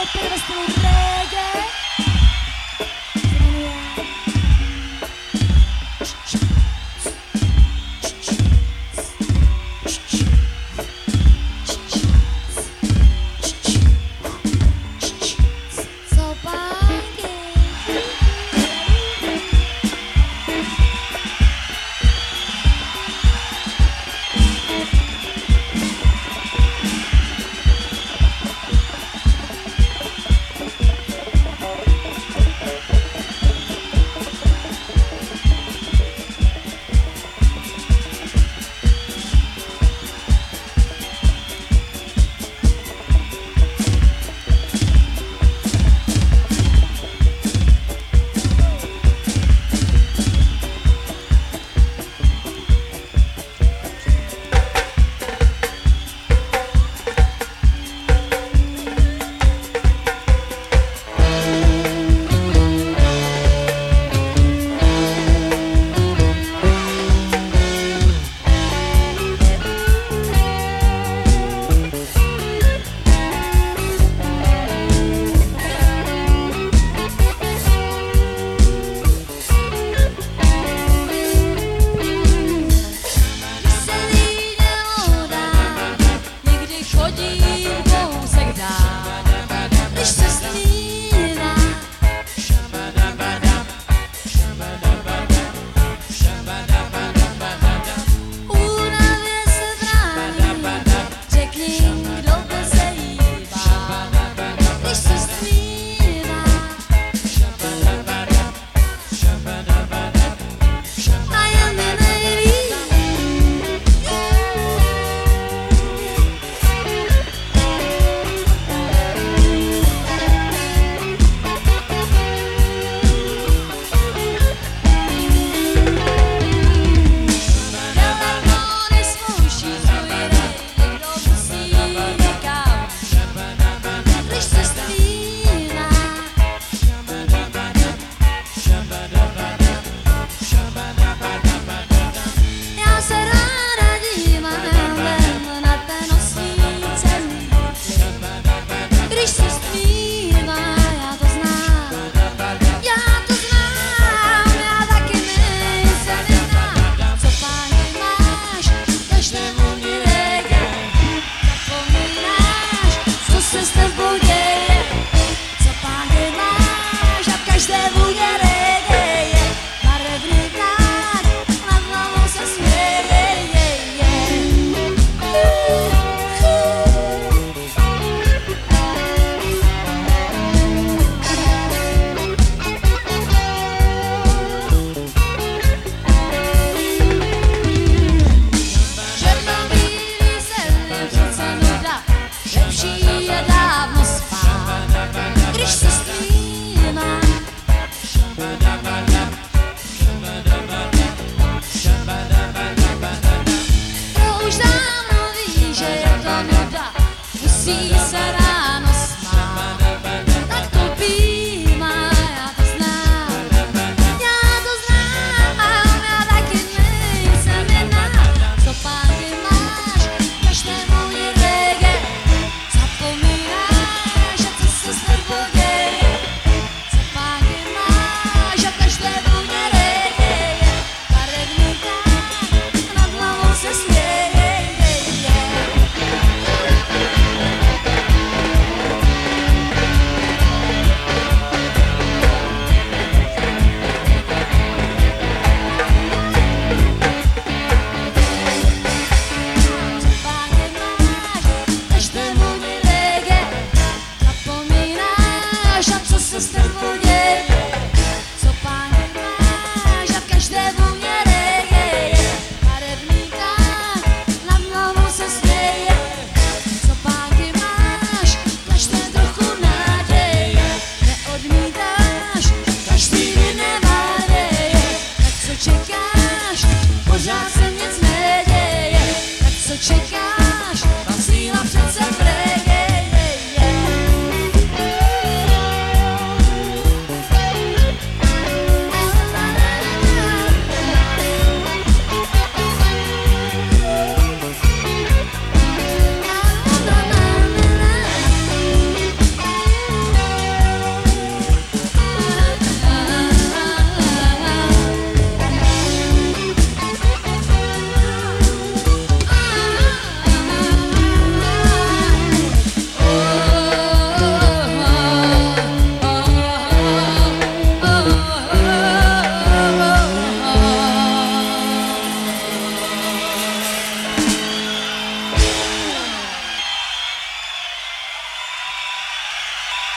Operastro reggae. je dávno spát, když se střímá. To už dávno ví, že je to nuda, musí se rád. understand.